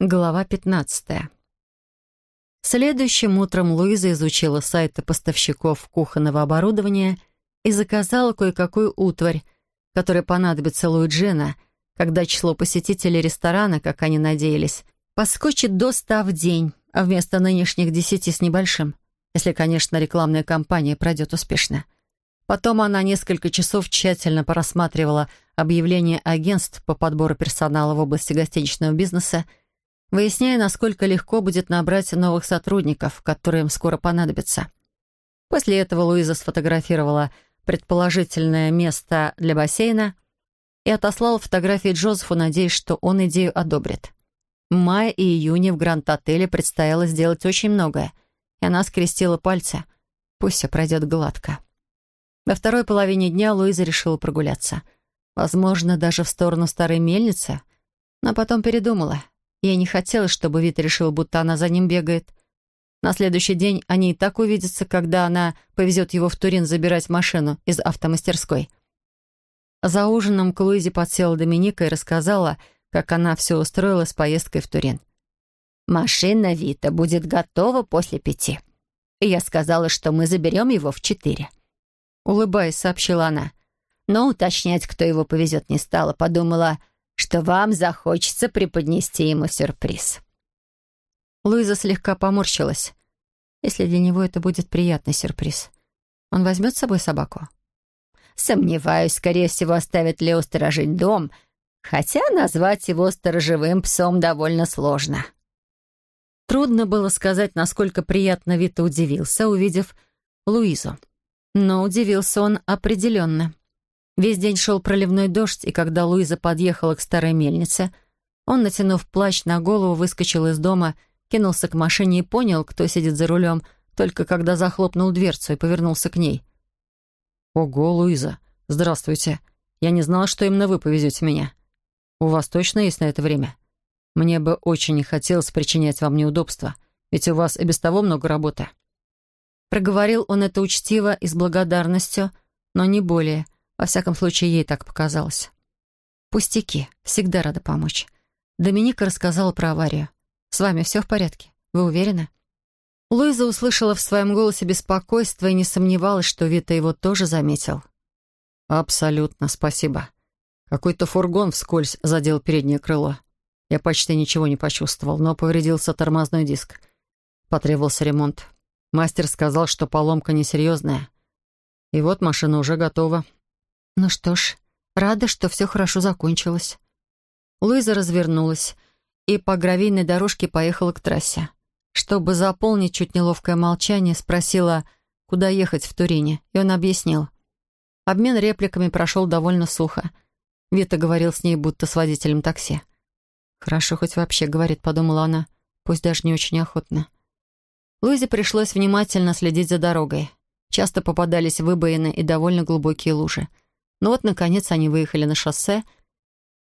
Глава 15. Следующим утром Луиза изучила сайты поставщиков кухонного оборудования и заказала кое-какую утварь, которая понадобится Луиджина, когда число посетителей ресторана, как они надеялись, поскочит до ста в день, а вместо нынешних десяти с небольшим, если, конечно, рекламная кампания пройдет успешно. Потом она несколько часов тщательно просматривала объявления агентств по подбору персонала в области гостиничного бизнеса выясняя, насколько легко будет набрать новых сотрудников, которые им скоро понадобятся. После этого Луиза сфотографировала предположительное место для бассейна и отослала фотографии Джозефу, надеясь, что он идею одобрит. В мае и июне в Гранд-отеле предстояло сделать очень многое, и она скрестила пальцы. Пусть все пройдет гладко. Во второй половине дня Луиза решила прогуляться. Возможно, даже в сторону старой мельницы, но потом передумала — Ей не хотелось, чтобы Вит решил, будто она за ним бегает. На следующий день они и так увидятся, когда она повезет его в Турин забирать машину из автомастерской. За ужином к Луизе подсела Доминика и рассказала, как она все устроила с поездкой в Турин. «Машина Вита будет готова после пяти. И я сказала, что мы заберем его в четыре». Улыбаясь, сообщила она. Но уточнять, кто его повезет, не стала. Подумала, что вам захочется преподнести ему сюрприз». Луиза слегка поморщилась. Если для него это будет приятный сюрприз. Он возьмет с собой собаку? Сомневаюсь, скорее всего, оставит Лео сторожить дом, хотя назвать его сторожевым псом довольно сложно. Трудно было сказать, насколько приятно Вита удивился, увидев Луизу. Но удивился он определенно. Весь день шел проливной дождь, и когда Луиза подъехала к старой мельнице, он, натянув плащ на голову, выскочил из дома, кинулся к машине и понял, кто сидит за рулем, только когда захлопнул дверцу и повернулся к ней. «Ого, Луиза! Здравствуйте! Я не знала, что именно вы повезете меня. У вас точно есть на это время? Мне бы очень не хотелось причинять вам неудобства, ведь у вас и без того много работы». Проговорил он это учтиво и с благодарностью, но не более — во всяком случае, ей так показалось. «Пустяки. Всегда рада помочь». Доминика рассказала про аварию. «С вами все в порядке? Вы уверены?» Луиза услышала в своем голосе беспокойство и не сомневалась, что Вита его тоже заметил. «Абсолютно, спасибо. Какой-то фургон вскользь задел переднее крыло. Я почти ничего не почувствовал, но повредился тормозной диск. Потребовался ремонт. Мастер сказал, что поломка несерьезная. И вот машина уже готова. Ну что ж, рада, что все хорошо закончилось. Луиза развернулась и по гравийной дорожке поехала к трассе. Чтобы заполнить чуть неловкое молчание, спросила, куда ехать в Турине, и он объяснил. Обмен репликами прошел довольно сухо. Вита говорил с ней, будто с водителем такси. «Хорошо, хоть вообще говорит», — подумала она, пусть даже не очень охотно. Луизе пришлось внимательно следить за дорогой. Часто попадались выбоины и довольно глубокие лужи. Но ну вот, наконец, они выехали на шоссе,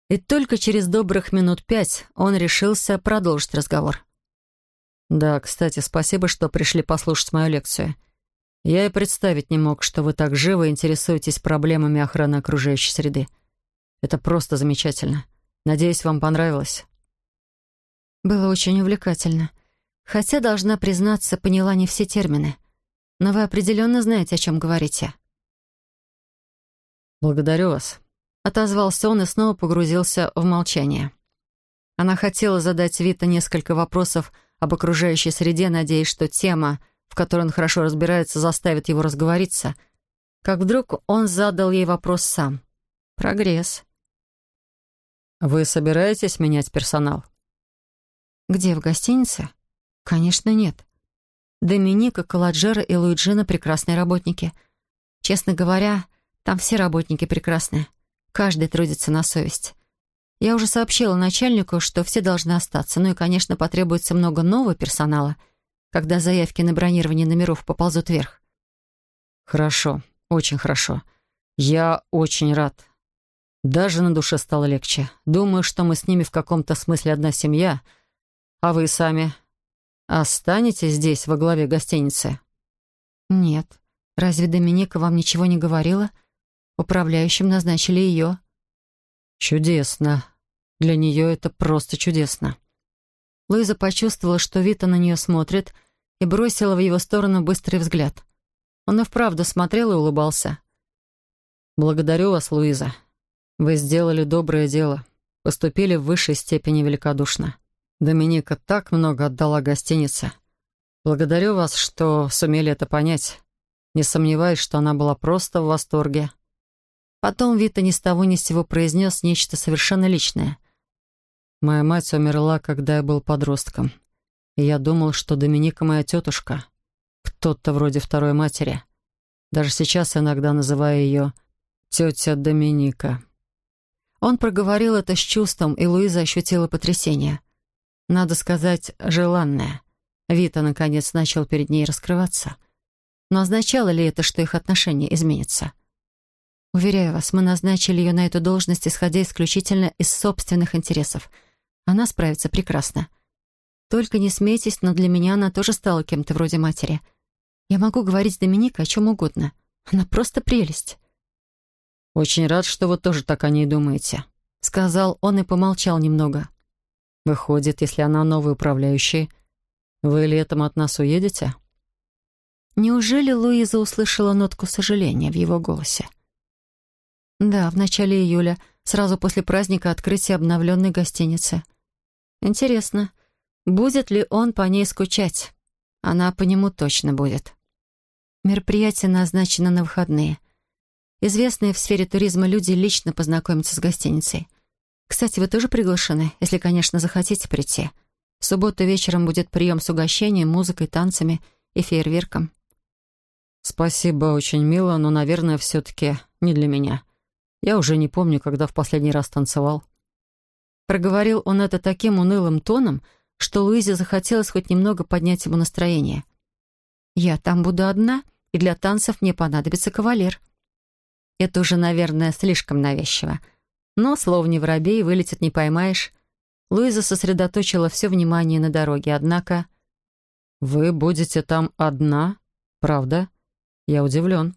и только через добрых минут пять он решился продолжить разговор. «Да, кстати, спасибо, что пришли послушать мою лекцию. Я и представить не мог, что вы так живо интересуетесь проблемами охраны окружающей среды. Это просто замечательно. Надеюсь, вам понравилось». Было очень увлекательно. Хотя, должна признаться, поняла не все термины. Но вы определенно знаете, о чем говорите. «Благодарю вас», — отозвался он и снова погрузился в молчание. Она хотела задать Вита несколько вопросов об окружающей среде, надеясь, что тема, в которой он хорошо разбирается, заставит его разговориться. Как вдруг он задал ей вопрос сам. «Прогресс». «Вы собираетесь менять персонал?» «Где, в гостинице?» «Конечно, нет. Доминика, Каладжера и Луиджина — прекрасные работники. Честно говоря, там все работники прекрасные. Каждый трудится на совесть. Я уже сообщила начальнику, что все должны остаться. Ну и, конечно, потребуется много нового персонала, когда заявки на бронирование номеров поползут вверх. Хорошо, очень хорошо. Я очень рад. Даже на душе стало легче. Думаю, что мы с ними в каком-то смысле одна семья. А вы сами останетесь здесь, во главе гостиницы? Нет. Разве Доминика вам ничего не говорила? — Управляющим назначили ее. Чудесно. Для нее это просто чудесно. Луиза почувствовала, что Вита на нее смотрит, и бросила в его сторону быстрый взгляд. Он и вправду смотрел и улыбался. «Благодарю вас, Луиза. Вы сделали доброе дело. Поступили в высшей степени великодушно. Доминика так много отдала гостинице. Благодарю вас, что сумели это понять. Не сомневаюсь, что она была просто в восторге». Потом Вита ни с того ни с сего произнес нечто совершенно личное. «Моя мать умерла, когда я был подростком. И я думал, что Доминика моя тетушка. Кто-то вроде второй матери. Даже сейчас иногда называю ее тетя Доминика». Он проговорил это с чувством, и Луиза ощутила потрясение. Надо сказать, желанное. Вита, наконец, начал перед ней раскрываться. Но означало ли это, что их отношения изменятся? Уверяю вас, мы назначили ее на эту должность, исходя исключительно из собственных интересов. Она справится прекрасно. Только не смейтесь, но для меня она тоже стала кем-то вроде матери. Я могу говорить с Доминикой о чем угодно. Она просто прелесть. «Очень рад, что вы тоже так о ней думаете», — сказал он и помолчал немного. «Выходит, если она новый управляющий, вы летом от нас уедете?» Неужели Луиза услышала нотку сожаления в его голосе? Да, в начале июля, сразу после праздника открытия обновленной гостиницы. Интересно, будет ли он по ней скучать? Она по нему точно будет. Мероприятие назначено на выходные. Известные в сфере туризма люди лично познакомятся с гостиницей. Кстати, вы тоже приглашены, если, конечно, захотите прийти. В субботу вечером будет прием с угощением, музыкой, танцами и фейерверком. «Спасибо, очень мило, но, наверное, все-таки не для меня», я уже не помню, когда в последний раз танцевал. Проговорил он это таким унылым тоном, что Луизе захотелось хоть немного поднять ему настроение. «Я там буду одна, и для танцев мне понадобится кавалер». Это уже, наверное, слишком навязчиво. Но, словно не воробей, вылетит не поймаешь. Луиза сосредоточила все внимание на дороге, однако... «Вы будете там одна? Правда? Я удивлен».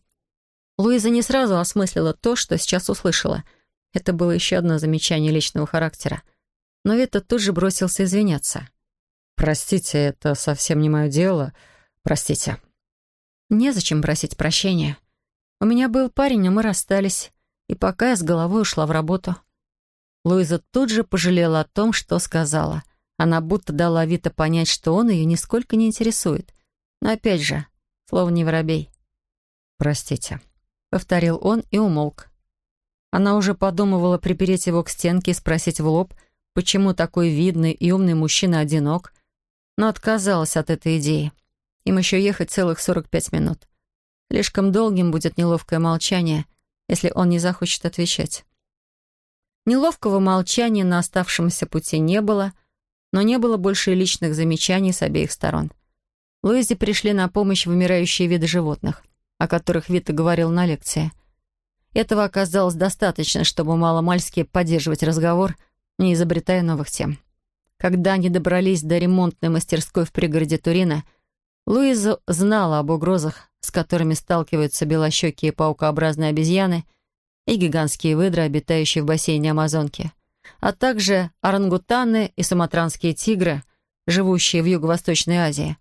Луиза не сразу осмыслила то, что сейчас услышала. Это было еще одно замечание личного характера. Но Вита тут же бросился извиняться. «Простите, это совсем не мое дело. Простите». «Незачем просить прощения. У меня был парень, а мы расстались. И пока я с головой ушла в работу». Луиза тут же пожалела о том, что сказала. Она будто дала Вита понять, что он ее нисколько не интересует. Но опять же, слово не воробей. «Простите», повторил он и умолк. Она уже подумывала припереть его к стенке и спросить в лоб, почему такой видный и умный мужчина одинок, но отказалась от этой идеи. Им еще ехать целых 45 минут. Слишком долгим будет неловкое молчание, если он не захочет отвечать. Неловкого молчания на оставшемся пути не было, но не было больше и личных замечаний с обеих сторон. Луизе пришли на помощь вымирающие виды животных — о которых Вита говорил на лекции. Этого оказалось достаточно, чтобы маломальски поддерживать разговор, не изобретая новых тем. Когда они добрались до ремонтной мастерской в пригороде Турина, Луиза знала об угрозах, с которыми сталкиваются белощекие паукообразные обезьяны и гигантские выдры, обитающие в бассейне Амазонки, а также орангутаны и суматранские тигры, живущие в Юго-Восточной Азии.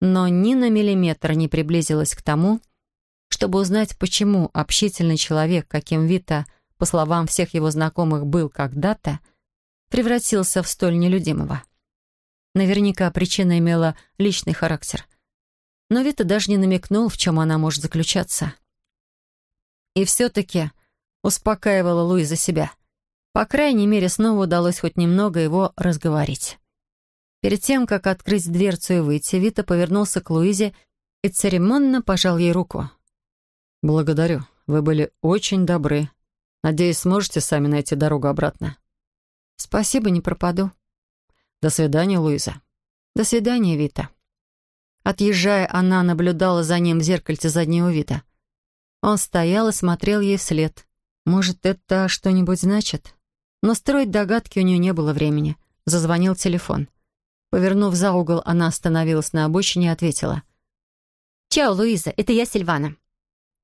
Но ни на миллиметр не приблизилась к тому, чтобы узнать, почему общительный человек, каким Вита, по словам всех его знакомых, был когда-то, превратился в столь нелюдимого. Наверняка причина имела личный характер. Но Вита даже не намекнул, в чем она может заключаться. И все-таки успокаивала Луиза себя. По крайней мере, снова удалось хоть немного его разговорить. Перед тем, как открыть дверцу и выйти, Вита повернулся к Луизе и церемонно пожал ей руку. «Благодарю. Вы были очень добры. Надеюсь, сможете сами найти дорогу обратно». «Спасибо, не пропаду». «До свидания, Луиза». «До свидания, Вита». Отъезжая, она наблюдала за ним в зеркальце заднего вида. Он стоял и смотрел ей вслед. Может, это что-нибудь значит? Но строить догадки у нее не было времени. Зазвонил телефон. Повернув за угол, она остановилась на обочине и ответила. «Чао, Луиза, это я, Сильвана».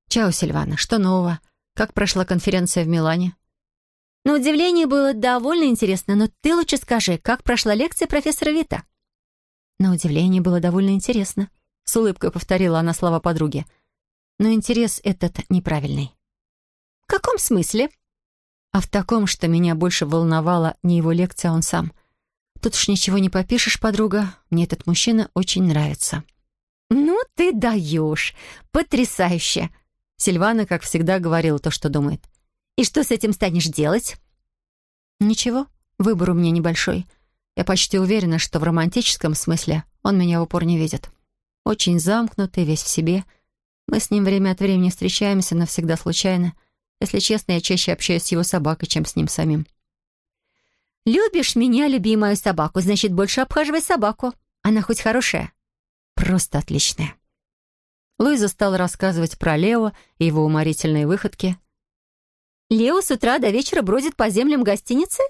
«Чао, Сильвана. Что нового? Как прошла конференция в Милане?» На удивление было довольно интересно, но ты лучше скажи, как прошла лекция профессора Вита?» На удивление было довольно интересно. С улыбкой повторила она слова подруги. Но интерес этот неправильный. «В каком смысле?» А в таком, что меня больше волновала не его лекция, а он сам. Тут уж ничего не попишешь, подруга. Мне этот мужчина очень нравится. «Ну ты даешь! Потрясающе!» Сильвана, как всегда, говорила то, что думает. «И что с этим станешь делать?» «Ничего, выбор у меня небольшой. Я почти уверена, что в романтическом смысле он меня в упор не видит. Очень замкнутый, весь в себе. Мы с ним время от времени встречаемся, но всегда случайно. Если честно, я чаще общаюсь с его собакой, чем с ним самим». «Любишь меня, люби мою собаку, значит, больше обхаживай собаку. Она хоть хорошая?» просто отличная. Луиза стала рассказывать про Лео и его уморительные выходки. «Лео с утра до вечера бродит по землям гостиницы?»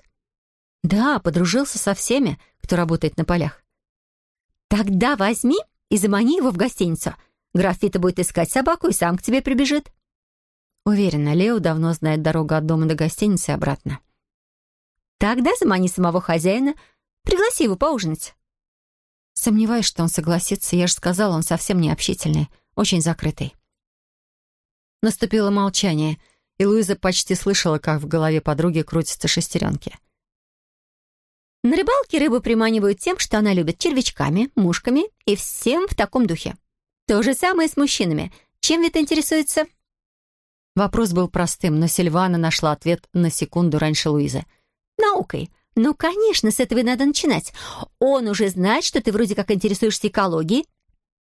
«Да, подружился со всеми, кто работает на полях». «Тогда возьми и замани его в гостиницу. Граф Вита будет искать собаку и сам к тебе прибежит». Уверена, Лео давно знает дорогу от дома до гостиницы и обратно. «Тогда замани самого хозяина, пригласи его поужинать». Сомневаюсь, что он согласится. Я же сказала, он совсем не общительный, очень закрытый. Наступило молчание, и Луиза почти слышала, как в голове подруги крутятся шестеренки. На рыбалке рыбу приманивают тем, что она любит червячками, мушками и всем в таком духе. То же самое с мужчинами. Чем ведь интересуется? Вопрос был простым, но Сильвана нашла ответ на секунду раньше Луизы. Наукой. «Ну, конечно, с этого и надо начинать. Он уже знает, что ты вроде как интересуешься экологией.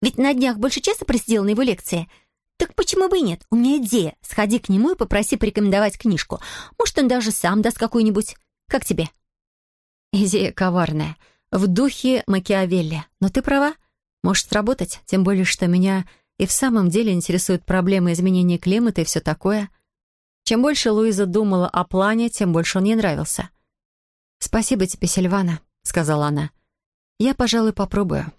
Ведь на днях больше часа просидел на его лекции. Так почему бы и нет? У меня идея. Сходи к нему и попроси порекомендовать книжку. Может, он даже сам даст какую-нибудь. Как тебе?» Идея коварная. В духе Макиавелли. Но ты права. Может сработать. Тем более, что меня и в самом деле интересуют проблемы изменения климата и все такое. Чем больше Луиза думала о плане, тем больше он ей нравился. «Спасибо тебе, Сильвана», — сказала она. «Я, пожалуй, попробую».